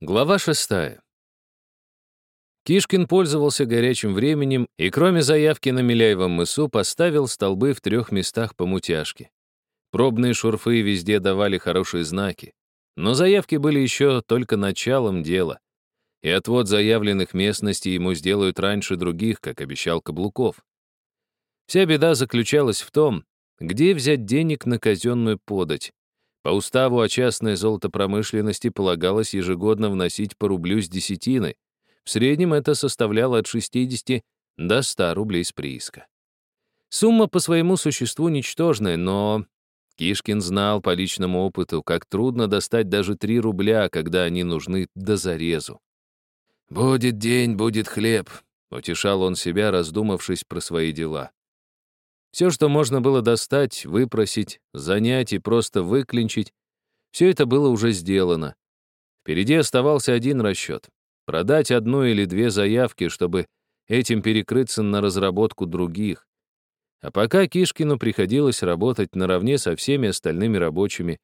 Глава шестая. Кишкин пользовался горячим временем и, кроме заявки на Миляевом мысу, поставил столбы в трех местах по мутяжке. Пробные шурфы везде давали хорошие знаки. Но заявки были еще только началом дела. И отвод заявленных местностей ему сделают раньше других, как обещал Каблуков. Вся беда заключалась в том, где взять денег на казенную подать. По уставу о частной золотопромышленности полагалось ежегодно вносить по рублю с десятины. В среднем это составляло от 60 до 100 рублей с прииска. Сумма по своему существу ничтожная, но Кишкин знал по личному опыту, как трудно достать даже 3 рубля, когда они нужны до зарезу. «Будет день, будет хлеб», — утешал он себя, раздумавшись про свои дела. Все, что можно было достать, выпросить, занять и просто выклинчить, все это было уже сделано. Впереди оставался один расчет — продать одну или две заявки, чтобы этим перекрыться на разработку других. А пока Кишкину приходилось работать наравне со всеми остальными рабочими,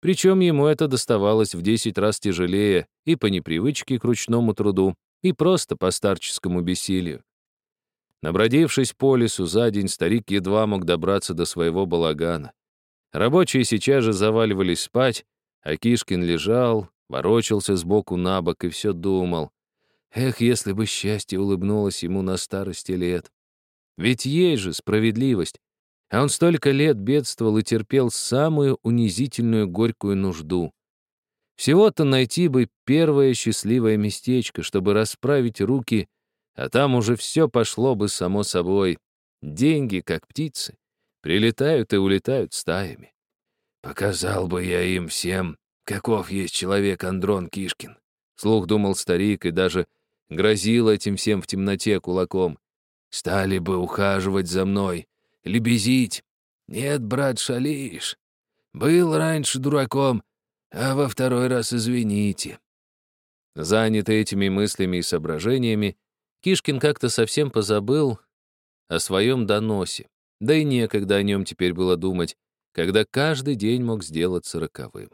причем ему это доставалось в 10 раз тяжелее и по непривычке к ручному труду, и просто по старческому бессилию. Набродившись по лесу за день, старик едва мог добраться до своего балагана. Рабочие сейчас же заваливались спать, а Кишкин лежал, ворочался сбоку на бок и все думал. Эх, если бы счастье улыбнулось ему на старости лет. Ведь есть же справедливость. А он столько лет бедствовал и терпел самую унизительную горькую нужду. Всего-то найти бы первое счастливое местечко, чтобы расправить руки а там уже все пошло бы само собой. Деньги, как птицы, прилетают и улетают стаями. Показал бы я им всем, каков есть человек Андрон Кишкин. Слух думал старик и даже грозил этим всем в темноте кулаком. Стали бы ухаживать за мной, лебезить. Нет, брат, шалишь. Был раньше дураком, а во второй раз извините. Занятый этими мыслями и соображениями, Кишкин как-то совсем позабыл о своем доносе, да и некогда о нем теперь было думать, когда каждый день мог сделаться роковым.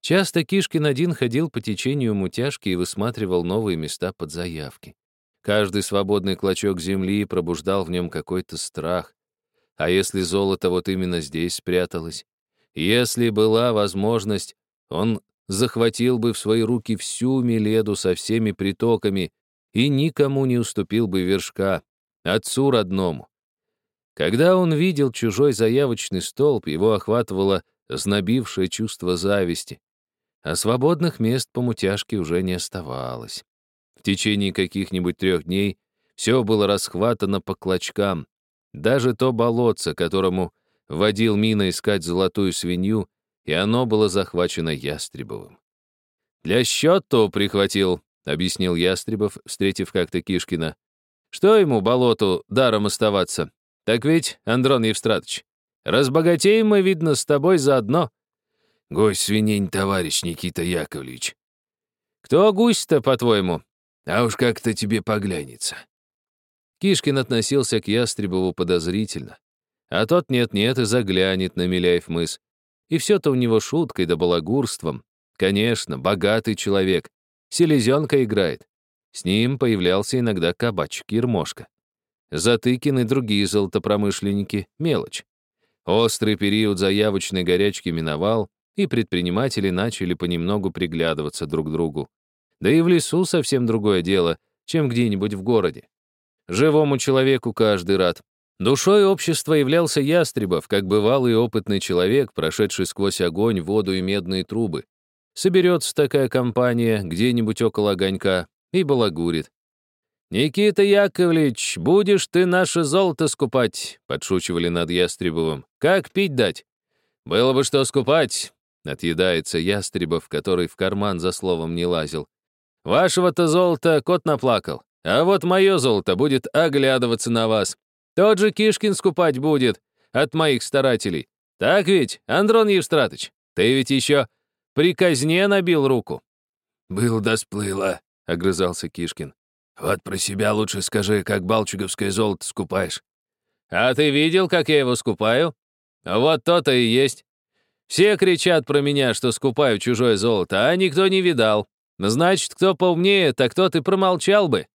Часто Кишкин один ходил по течению мутяжки и высматривал новые места под заявки. Каждый свободный клочок земли пробуждал в нем какой-то страх. А если золото вот именно здесь спряталось? Если была возможность, он захватил бы в свои руки всю Миледу со всеми притоками, и никому не уступил бы вершка, отцу родному. Когда он видел чужой заявочный столб, его охватывало знобившее чувство зависти, а свободных мест по мутяжке уже не оставалось. В течение каких-нибудь трех дней все было расхватано по клочкам, даже то болотце, которому водил Мина искать золотую свинью, и оно было захвачено Ястребовым. «Для счету прихватил», — объяснил Ястребов, встретив как-то Кишкина. «Что ему, болоту, даром оставаться? Так ведь, Андрон Евстратович, разбогатеем мы, видно, с тобой заодно». «Гусь свинень, товарищ Никита Яковлевич». «Кто гусь-то, по-твоему?» «А уж как-то тебе поглянется». Кишкин относился к Ястребову подозрительно. А тот нет-нет и заглянет на Миляев мыс. И все-то у него шуткой да балагурством. Конечно, богатый человек, Селезенка играет. С ним появлялся иногда кабачик Ермошка. Затыкин и другие золотопромышленники — мелочь. Острый период заявочной горячки миновал, и предприниматели начали понемногу приглядываться друг к другу. Да и в лесу совсем другое дело, чем где-нибудь в городе. Живому человеку каждый рад. Душой общества являлся Ястребов, как бывалый опытный человек, прошедший сквозь огонь, воду и медные трубы. Соберется такая компания где-нибудь около огонька и балагурит. «Никита Яковлевич, будешь ты наше золото скупать?» — подшучивали над Ястребовым. «Как пить дать?» «Было бы что скупать», — отъедается Ястребов, который в карман за словом не лазил. «Вашего-то золота кот наплакал, а вот мое золото будет оглядываться на вас. Тот же Кишкин скупать будет от моих старателей. Так ведь, Андрон Евстратыч? Ты ведь еще при казне набил руку». «Был да сплыло», — огрызался Кишкин. «Вот про себя лучше скажи, как балчуговское золото скупаешь». «А ты видел, как я его скупаю? Вот то-то и есть. Все кричат про меня, что скупаю чужое золото, а никто не видал. Значит, кто поумнее, так кто ты промолчал бы.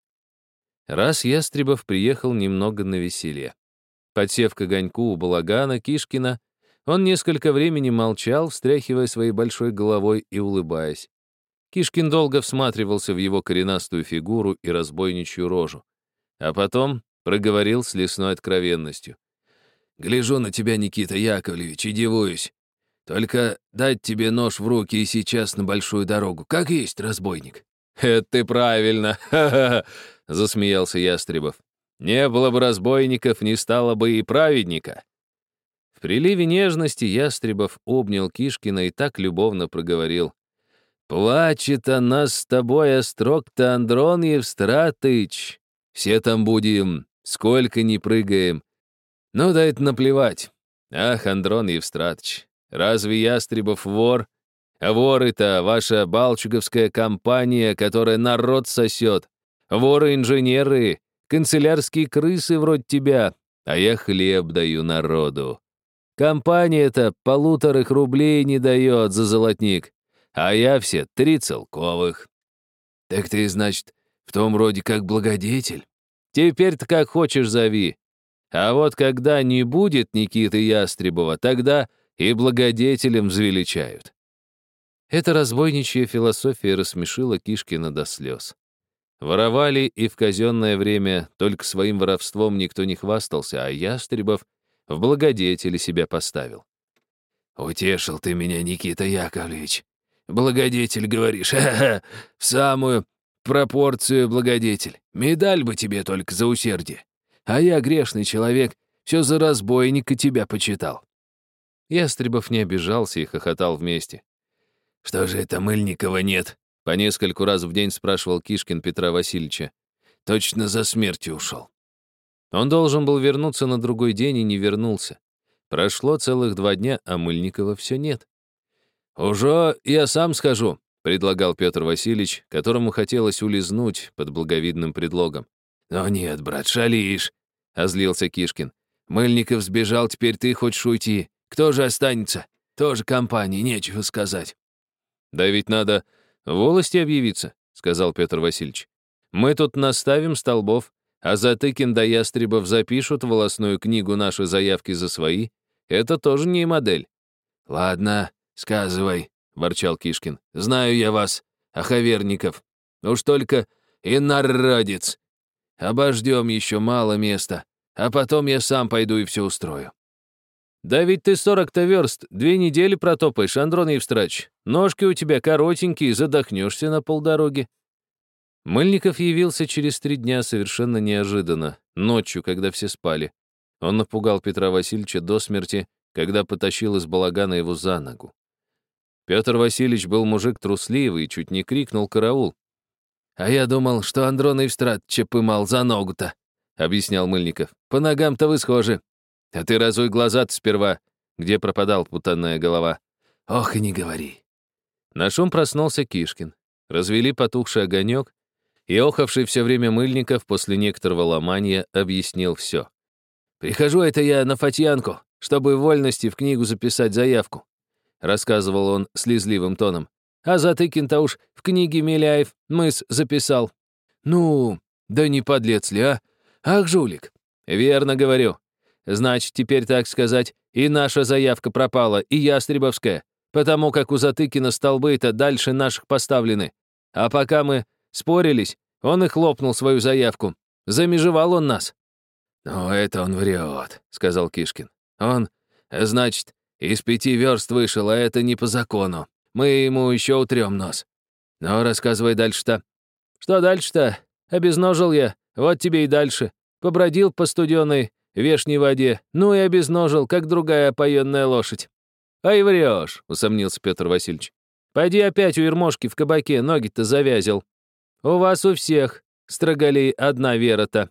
Раз Ястребов приехал немного на веселье. Подсев к огоньку у балагана Кишкина, он несколько времени молчал, встряхивая своей большой головой и улыбаясь. Кишкин долго всматривался в его коренастую фигуру и разбойничью рожу. А потом проговорил с лесной откровенностью. «Гляжу на тебя, Никита Яковлевич, и дивуюсь. Только дать тебе нож в руки и сейчас на большую дорогу. Как есть, разбойник?» «Это ты правильно!» — засмеялся Ястребов. «Не было бы разбойников, не стало бы и праведника». В приливе нежности Ястребов обнял Кишкина и так любовно проговорил. «Плачет она с тобой, острог-то, Андрон Евстратыч. Все там будем, сколько ни прыгаем. Ну да это наплевать. Ах, Андрон Евстратыч, разве Ястребов вор? А воры-то ваша балчуговская компания, которая народ сосет. Воры-инженеры, канцелярские крысы вроде тебя, а я хлеб даю народу. Компания-то полуторых рублей не дает за золотник, а я все три целковых. Так ты, значит, в том роде как благодетель? Теперь-то как хочешь зови. А вот когда не будет Никиты Ястребова, тогда и благодетелем взвеличают. Эта разбойничья философия рассмешила Кишкина до слез. Воровали и в казенное время, только своим воровством никто не хвастался, а Ястребов — в благодетели себя поставил. «Утешил ты меня, Никита Яковлевич. Благодетель, говоришь, в самую пропорцию благодетель. Медаль бы тебе только за усердие. А я, грешный человек, все за разбойника тебя почитал». Ястребов не обижался и хохотал вместе. «Что же это Мыльникова нет?» По нескольку раз в день спрашивал Кишкин Петра Васильевича. «Точно за смертью ушел». Он должен был вернуться на другой день и не вернулся. Прошло целых два дня, а Мыльникова все нет. «Уже я сам схожу», — предлагал Петр Васильевич, которому хотелось улизнуть под благовидным предлогом. «Но нет, брат, шалишь», — озлился Кишкин. «Мыльников сбежал, теперь ты хочешь уйти. Кто же останется? Тоже компании, нечего сказать». «Да ведь надо в волости объявиться», — сказал Петр Васильевич. «Мы тут наставим столбов, а Затыкин да Ястребов запишут в волосную книгу наши заявки за свои, это тоже не модель. «Ладно, сказывай», — ворчал Кишкин. «Знаю я вас, Ахаверников. Уж только и народец. Обождем еще мало места, а потом я сам пойду и все устрою». «Да ведь ты сорок-то верст, две недели протопаешь, Андрон Евстрач. Ножки у тебя коротенькие, задохнешься на полдороги», Мыльников явился через три дня совершенно неожиданно, ночью, когда все спали. Он напугал Петра Васильевича до смерти, когда потащил из балагана его за ногу. Петр Васильевич был мужик трусливый и чуть не крикнул «караул». «А я думал, что Андрон Евстратча пымал за ногу-то», — объяснял Мыльников. «По ногам-то вы схожи. А ты разуй глаза-то сперва, где пропадал путанная голова. Ох, и не говори». На шум проснулся Кишкин. Развели потухший огонек, и охавший все время Мыльников после некоторого ломания объяснил все. «Прихожу это я на Фатьянку, чтобы вольности в книгу записать заявку», рассказывал он слезливым тоном. «А Затыкин-то уж в книге Миляев мыс записал». «Ну, да не подлец ли, а? Ах, жулик!» «Верно говорю. Значит, теперь, так сказать, и наша заявка пропала, и Ястребовская, потому как у Затыкина столбы-то дальше наших поставлены. А пока мы Спорились, он и хлопнул свою заявку. Замежевал он нас». «Ну, это он врет», — сказал Кишкин. «Он, значит, из пяти верст вышел, а это не по закону. Мы ему еще утрем нос. Ну, рассказывай дальше-то». «Что дальше-то? Обезножил я, вот тебе и дальше. Побродил по студеной вешней воде, ну и обезножил, как другая опоенная лошадь». «Ай, врешь», — усомнился Петр Васильевич. «Пойди опять у Ермошки в кабаке, ноги-то завязил». У вас у всех, строгалей, одна вера-то».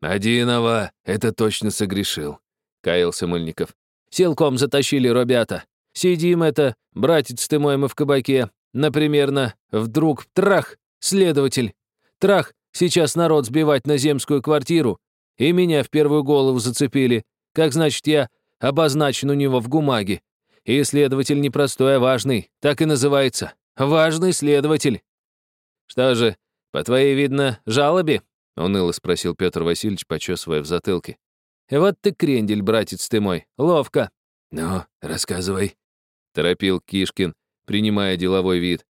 «Одинова, это точно согрешил», — каялся Мыльников. «Силком затащили ребята. Сидим это, братец ты мой, мы в кабаке. Напримерно, вдруг трах, следователь. Трах, сейчас народ сбивать на земскую квартиру. И меня в первую голову зацепили. Как значит, я обозначен у него в гумаге. И следователь не простой, а важный, так и называется. Важный следователь. Что же, по твоей, видно, жалобе?» — уныло спросил Петр Васильевич, почесывая в затылке. «Вот ты крендель, братец ты мой, ловко». «Ну, рассказывай», — торопил Кишкин, принимая деловой вид.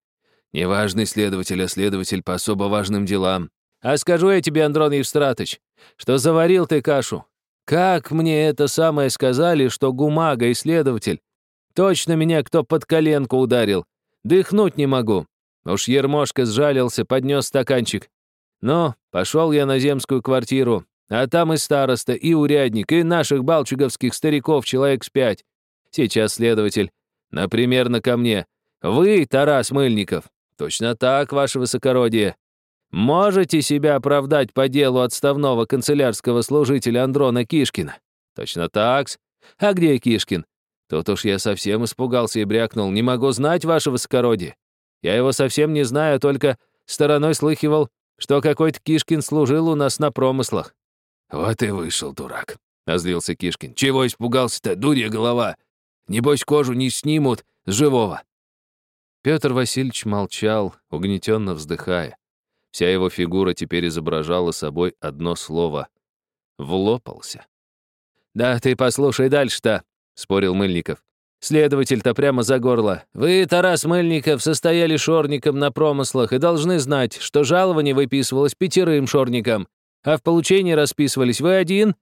«Неважный следователь, а следователь по особо важным делам». «А скажу я тебе, Андрон Евстратыч, что заварил ты кашу. Как мне это самое сказали, что гумага и следователь? Точно меня кто под коленку ударил. Дыхнуть не могу. Уж Ермошка сжалился, поднес стаканчик. Ну, пошел я на земскую квартиру, а там и староста, и урядник, и наших балчуговских стариков человек с пять. Сейчас следователь, например, на ко мне. Вы, Тарас Мыльников, точно так, ваше высокородие. Можете себя оправдать по делу отставного канцелярского служителя Андрона Кишкина? Точно так -с. А где Кишкин? Тут уж я совсем испугался и брякнул. Не могу знать, ваше высокородие. Я его совсем не знаю, только стороной слыхивал, что какой-то Кишкин служил у нас на промыслах. «Вот и вышел, дурак», — озлился Кишкин. «Чего испугался-то, дурья голова? Небось, кожу не снимут с живого». Петр Васильевич молчал, угнетенно вздыхая. Вся его фигура теперь изображала собой одно слово — «влопался». «Да ты послушай дальше-то», — спорил Мыльников. «Следователь-то прямо за горло. Вы, Тарас Мыльников, состояли шорником на промыслах и должны знать, что жалование выписывалось пятерым шорникам, а в получении расписывались вы один.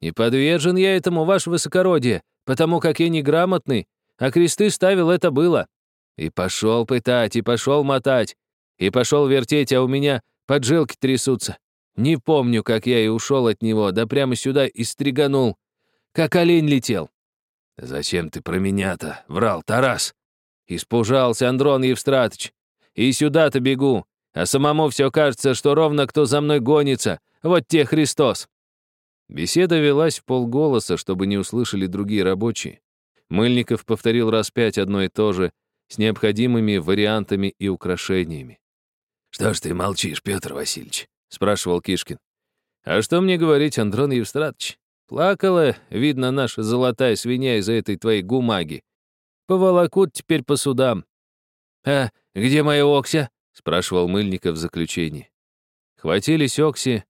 Не подвержен я этому, ваше высокородие, потому как я неграмотный, а кресты ставил это было. И пошел пытать, и пошел мотать. И пошел вертеть, а у меня поджилки трясутся. Не помню, как я и ушел от него, да прямо сюда и стриганул. Как олень летел. «Зачем ты про меня-то врал, Тарас?» Испужался Андрон Евстратыч. И сюда-то бегу, а самому все кажется, что ровно кто за мной гонится. Вот те Христос. Беседа велась в полголоса, чтобы не услышали другие рабочие. Мыльников повторил раз пять одно и то же, с необходимыми вариантами и украшениями. «Что ж ты молчишь, Петр Васильевич?» — спрашивал Кишкин. «А что мне говорить, Андрон Евстратович? Плакала, видно, наша золотая свинья из-за этой твоей гумаги. Поволокут теперь по судам». «А где моя Окся?» — спрашивал Мыльников в заключении. Хватились Окси,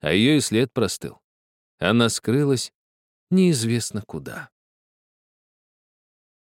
а ее и след простыл. Она скрылась неизвестно куда.